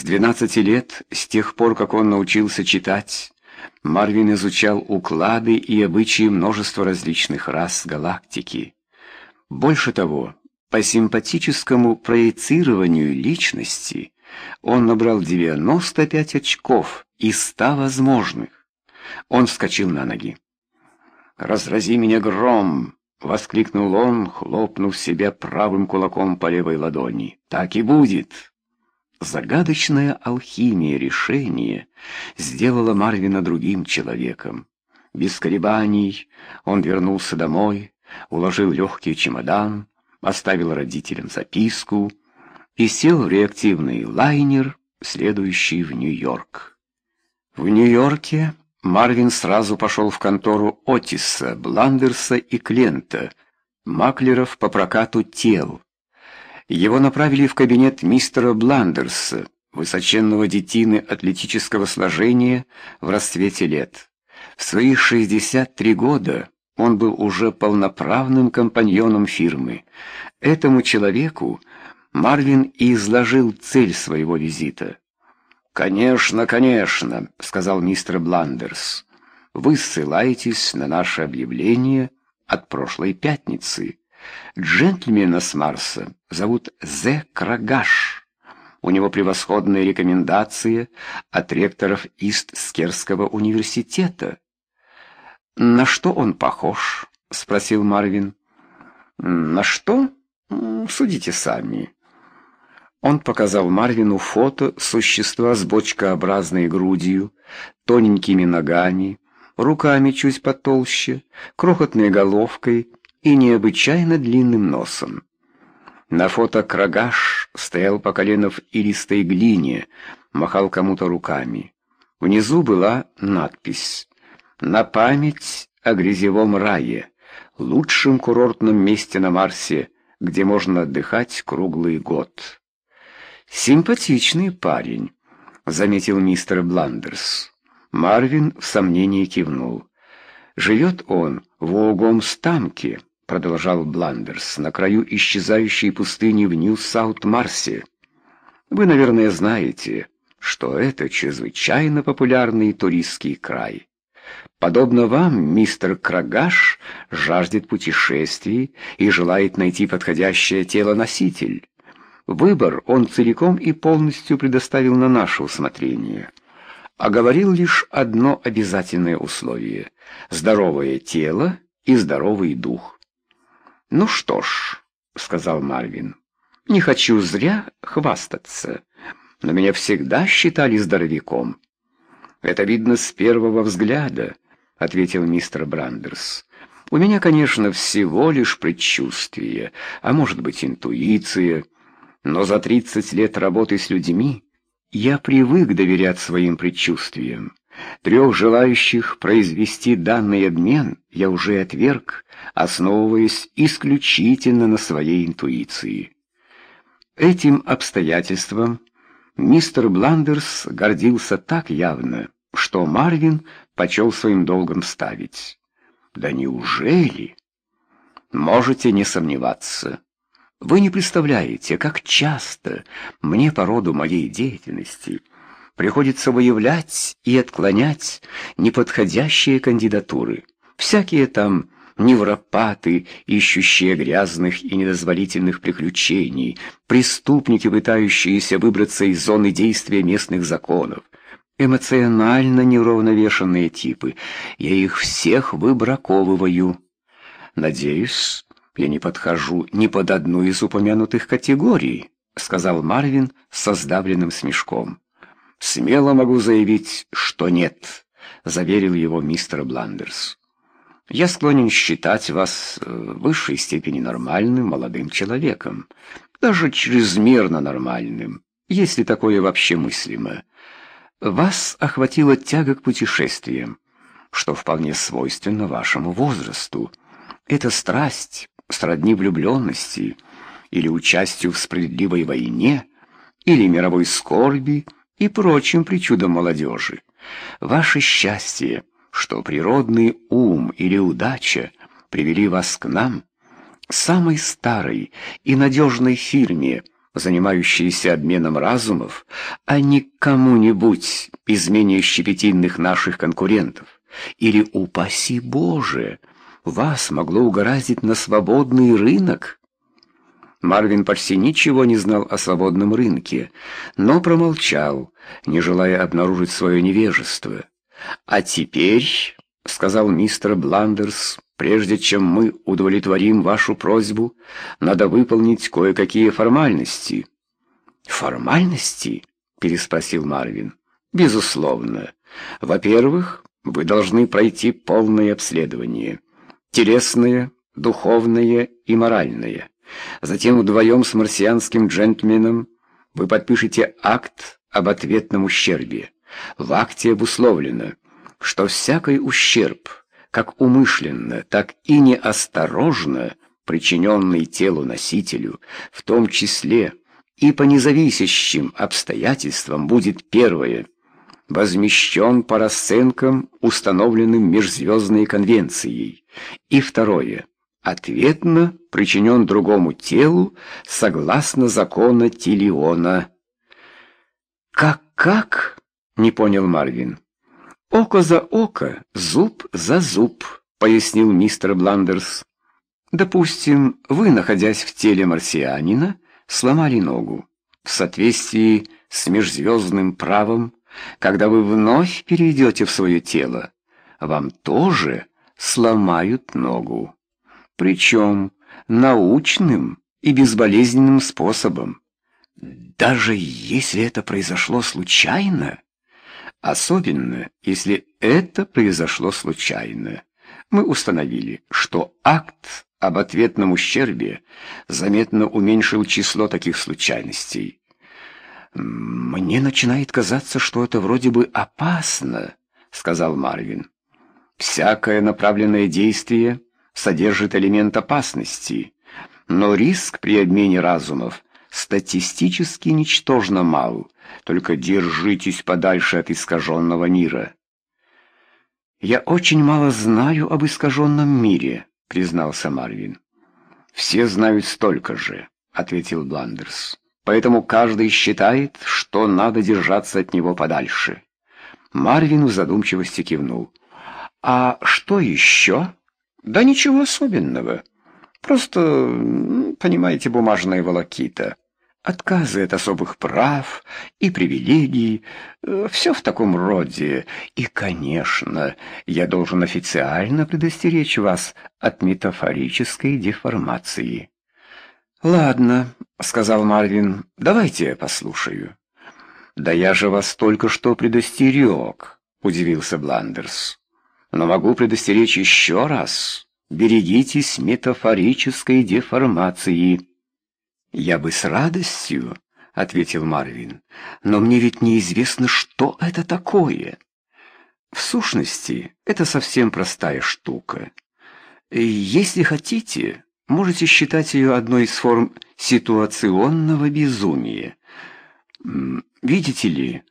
С 12 лет, с тех пор, как он научился читать, Марвин изучал уклады и обычаи множества различных рас галактики. Больше того, по симпатическому проецированию личности он набрал 95 очков из 100 возможных. Он вскочил на ноги. «Разрази меня гром!» — воскликнул он, хлопнув себя правым кулаком по левой ладони. «Так и будет!» Загадочная алхимия решения сделала Марвина другим человеком. Без колебаний он вернулся домой, уложил легкий чемодан, оставил родителям записку и сел в реактивный лайнер, следующий в Нью-Йорк. В Нью-Йорке Марвин сразу пошел в контору Отиса, Бландерса и Клента, маклеров по прокату тел. Его направили в кабинет мистера Бландерса, высоченного детины атлетического сложения в расцвете лет. В свои 63 года он был уже полноправным компаньоном фирмы. Этому человеку Марвин и изложил цель своего визита. «Конечно, конечно», — сказал мистер Бландерс. «Вы ссылаетесь на наше объявление от прошлой пятницы». Джентльмена с Марса зовут Зе Крагаш. У него превосходные рекомендации от ректоров Ист-Скерского университета. «На что он похож?» — спросил Марвин. «На что? Судите сами». Он показал Марвину фото существа с бочкообразной грудью, тоненькими ногами, руками чуть потолще, крохотной головкой и необычайно длинным носом. На фото Крагаш стоял по колено в илистой глине, махал кому-то руками. Внизу была надпись «На память о грязевом рае, лучшем курортном месте на Марсе, где можно отдыхать круглый год». «Симпатичный парень», — заметил мистер Бландерс. Марвин в сомнении кивнул. «Живет он в Уогомстамке» продолжал Бландерс, на краю исчезающей пустыни в Нью-Саут-Марсе. Вы, наверное, знаете, что это чрезвычайно популярный туристский край. Подобно вам, мистер Крагаш жаждет путешествий и желает найти подходящее тело-носитель. Выбор он целиком и полностью предоставил на наше усмотрение. А говорил лишь одно обязательное условие – здоровое тело и здоровый дух. «Ну что ж», — сказал Марвин, — «не хочу зря хвастаться, но меня всегда считали здоровяком». «Это видно с первого взгляда», — ответил мистер Брандерс. «У меня, конечно, всего лишь предчувствие, а может быть интуиция, но за тридцать лет работы с людьми я привык доверять своим предчувствиям. Трех желающих произвести данный обмен я уже отверг, основываясь исключительно на своей интуиции. Этим обстоятельством мистер Бландерс гордился так явно, что Марвин почел своим долгом ставить. «Да неужели?» «Можете не сомневаться». Вы не представляете, как часто мне по роду моей деятельности приходится выявлять и отклонять неподходящие кандидатуры. Всякие там невропаты, ищущие грязных и недозволительных приключений, преступники, пытающиеся выбраться из зоны действия местных законов, эмоционально неуравновешенные типы. Я их всех выбраковываю. Надеюсь, я не подхожу ни под одну из упомянутых категорий, сказал Марвин со сдавленным смешком. «Смело могу заявить, что нет», — заверил его мистер Бландерс. «Я склонен считать вас э, в высшей степени нормальным молодым человеком, даже чрезмерно нормальным, если такое вообще мыслимо. Вас охватила тяга к путешествиям, что вполне свойственно вашему возрасту. Это страсть, сродни влюбленности, или участию в справедливой войне, или мировой скорби — и прочим причудам молодежи. Ваше счастье, что природный ум или удача привели вас к нам, самой старой и надежной фирме, занимающиеся обменом разумов, а не кому-нибудь из менее щепетильных наших конкурентов. Или, упаси Боже, вас могло угораздить на свободный рынок? Марвин почти ничего не знал о свободном рынке, но промолчал, не желая обнаружить свое невежество. «А теперь», — сказал мистер Бландерс, — «прежде чем мы удовлетворим вашу просьбу, надо выполнить кое-какие формальности». «Формальности?» — переспросил Марвин. «Безусловно. Во-первых, вы должны пройти полное обследование. Телесное, духовное и моральное. Затем вдвоем с марсианским джентльменом вы подпишете акт об ответном ущербе. В акте обусловлено, что всякий ущерб, как умышленно, так и неосторожно, причиненный телу носителю, в том числе и по независящим обстоятельствам, будет первое – возмещен по расценкам, установленным Межзвездной конвенцией, и второе – ответно причинен другому телу согласно закона Тилиона. «Как-как?» — не понял Марвин. «Око за око, зуб за зуб», — пояснил мистер Бландерс. «Допустим, вы, находясь в теле марсианина, сломали ногу. В соответствии с межзвездным правом, когда вы вновь перейдете в свое тело, вам тоже сломают ногу. Причем научным и безболезненным способом. Даже если это произошло случайно, особенно если это произошло случайно, мы установили, что акт об ответном ущербе заметно уменьшил число таких случайностей. «Мне начинает казаться, что это вроде бы опасно», — сказал Марвин. «Всякое направленное действие содержит элемент опасности, но риск при обмене разумов статистически ничтожно мал, только держитесь подальше от искаженного мира». «Я очень мало знаю об искаженном мире», — признался Марвин. «Все знают столько же», — ответил Бландерс. «Поэтому каждый считает, что надо держаться от него подальше». Марвин в задумчивости кивнул. «А что еще?» «Да ничего особенного. Просто, понимаете, бумажная волокита. Отказы от особых прав и привилегий, э, все в таком роде. И, конечно, я должен официально предостеречь вас от метафорической деформации». «Ладно», — сказал Марвин, — «давайте я послушаю». «Да я же вас только что предостерег», — удивился Бландерс но могу предостеречь еще раз. Берегитесь метафорической деформации. Я бы с радостью, — ответил Марвин, — но мне ведь неизвестно, что это такое. В сущности, это совсем простая штука. Если хотите, можете считать ее одной из форм ситуационного безумия. Видите ли,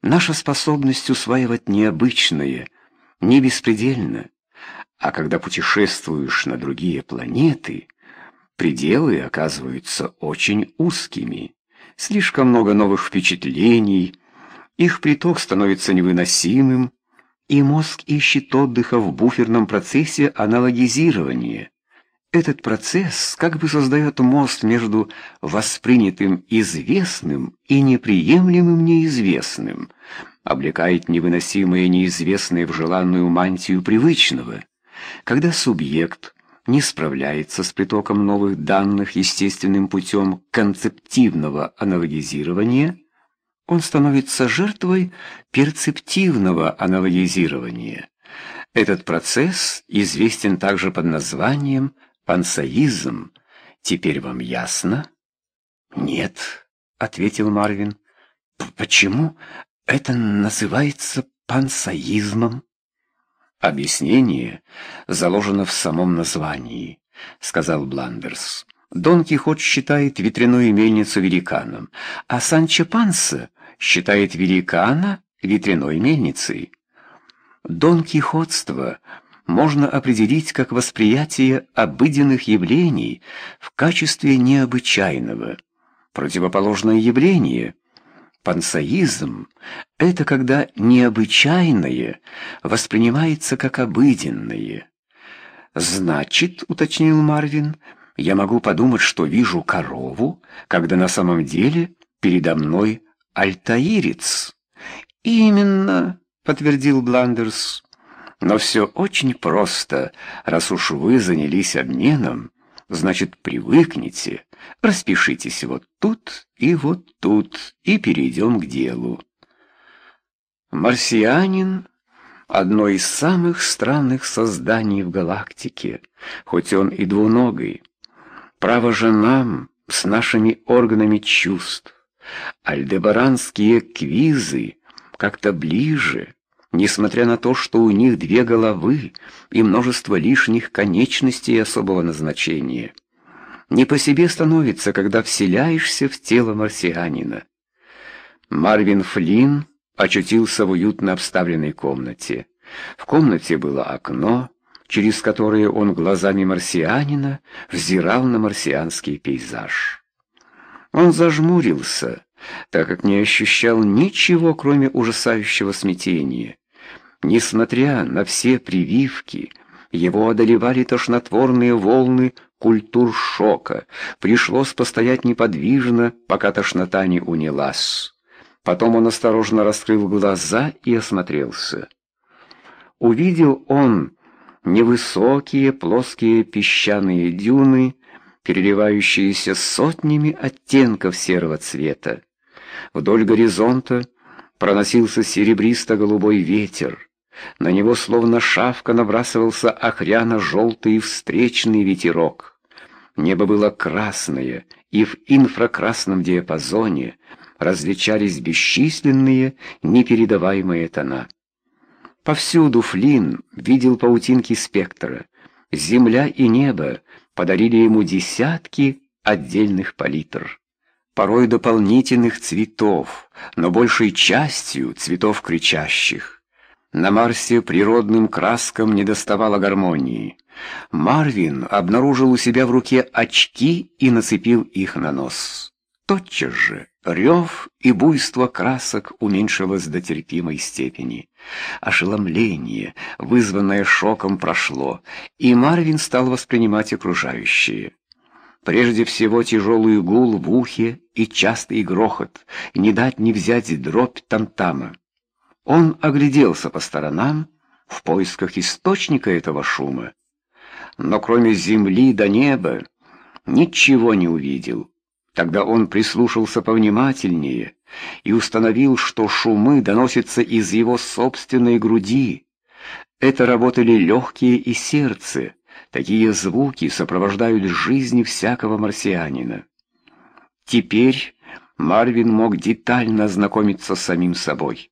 наша способность усваивать необычное — не беспредельно, а когда путешествуешь на другие планеты, пределы оказываются очень узкими, слишком много новых впечатлений, их приток становится невыносимым, и мозг ищет отдыха в буферном процессе аналогизирования. Этот процесс как бы создает мост между воспринятым известным и неприемлемым неизвестным, облекает невыносимое неизвестное в желанную мантию привычного. Когда субъект не справляется с притоком новых данных естественным путем концептивного аналогизирования, он становится жертвой перцептивного аналогизирования. Этот процесс известен также под названием пансаизм. Теперь вам ясно? Нет, ответил Марвин. Почему это называется пансаизмом. Объяснение заложено в самом названии, сказал Бландерс. Дон Кихот считает ветряную мельницу великаном, а Санчо Панса считает великана ветряной мельницей. Дон Кихотство можно определить как восприятие обыденных явлений в качестве необычайного. противоположное явление. Пансаизм — это когда необычайное воспринимается как обыденное. «Значит, — уточнил Марвин, — я могу подумать, что вижу корову, когда на самом деле передо мной альтаирец». «Именно», — подтвердил Бландерс. «Но все очень просто, раз уж вы занялись обменом, значит, привыкните, распишитесь вот тут и вот тут, и перейдем к делу». Марсианин — одно из самых странных созданий в галактике, хоть он и двуногий. Право же нам с нашими органами чувств. Альдебаранские квизы как-то ближе, несмотря на то, что у них две головы и множество лишних конечностей особого назначения. Не по себе становится, когда вселяешься в тело марсианина. Марвин Флинн очутился в уютно обставленной комнате. В комнате было окно, через которое он глазами марсианина взирал на марсианский пейзаж. Он зажмурился, так как не ощущал ничего, кроме ужасающего смятения. Несмотря на все прививки, его одолевали тошнотворные волны культур шока. Пришлось постоять неподвижно, пока тошнота не унялась. Потом он осторожно раскрыл глаза и осмотрелся. Увидел он невысокие плоские песчаные дюны, переливающиеся сотнями оттенков серого цвета. Вдоль горизонта проносился серебристо-голубой ветер. На него словно шавка набрасывался охряно-желтый встречный ветерок. Небо было красное, и в инфракрасном диапазоне различались бесчисленные, непередаваемые тона. Повсюду Флинн видел паутинки спектра. Земля и небо подарили ему десятки отдельных палитр порой дополнительных цветов, но большей частью цветов кричащих. На Марсе природным краскам не доставало гармонии. Марвин обнаружил у себя в руке очки и нацепил их на нос. Тотчас же рев и буйство красок уменьшилось до терпимой степени. Ошеломление, вызванное шоком, прошло, и Марвин стал воспринимать окружающее. Прежде всего тяжелый гул в ухе и частый грохот, не дать не взять дробь там-тама. Он огляделся по сторонам в поисках источника этого шума, но кроме земли до неба ничего не увидел. Тогда он прислушался повнимательнее и установил, что шумы доносятся из его собственной груди. Это работали легкие и сердце, Такие звуки сопровождают жизнь всякого марсианина. Теперь Марвин мог детально ознакомиться с самим собой.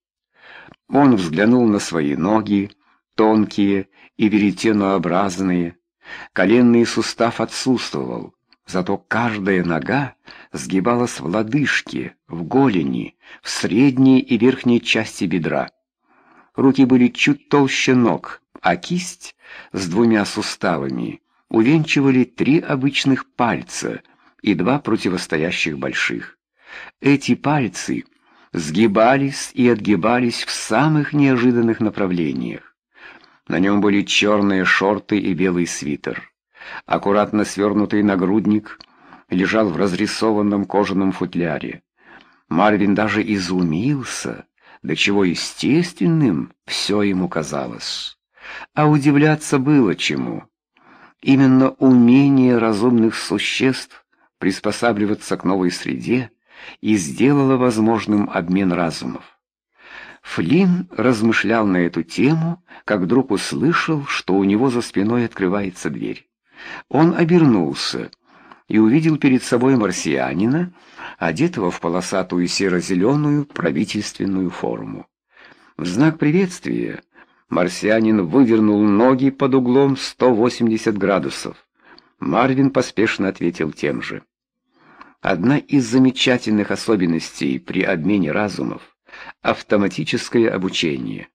Он взглянул на свои ноги, тонкие и веретенообразные. Коленный сустав отсутствовал, зато каждая нога сгибалась в лодыжке, в голени, в средней и верхней части бедра. Руки были чуть толще ног, а кисть с двумя суставами увенчивали три обычных пальца и два противостоящих больших. Эти пальцы сгибались и отгибались в самых неожиданных направлениях. На нем были черные шорты и белый свитер. Аккуратно свернутый нагрудник лежал в разрисованном кожаном футляре. Марвин даже изумился, до чего естественным все ему казалось. А удивляться было чему. Именно умение разумных существ приспосабливаться к новой среде и сделало возможным обмен разумов. Флинн размышлял на эту тему, как вдруг услышал, что у него за спиной открывается дверь. Он обернулся и увидел перед собой марсианина, одетого в полосатую серо-зеленую правительственную форму. В знак приветствия Марсианин вывернул ноги под углом 180 градусов. Марвин поспешно ответил тем же. Одна из замечательных особенностей при обмене разумов — автоматическое обучение.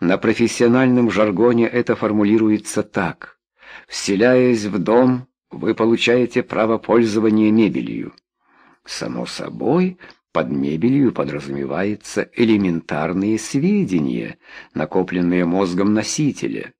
На профессиональном жаргоне это формулируется так. Вселяясь в дом, вы получаете право пользования мебелью. Само собой, под мебелью подразумевается элементарные сведения, накопленные мозгом носителя.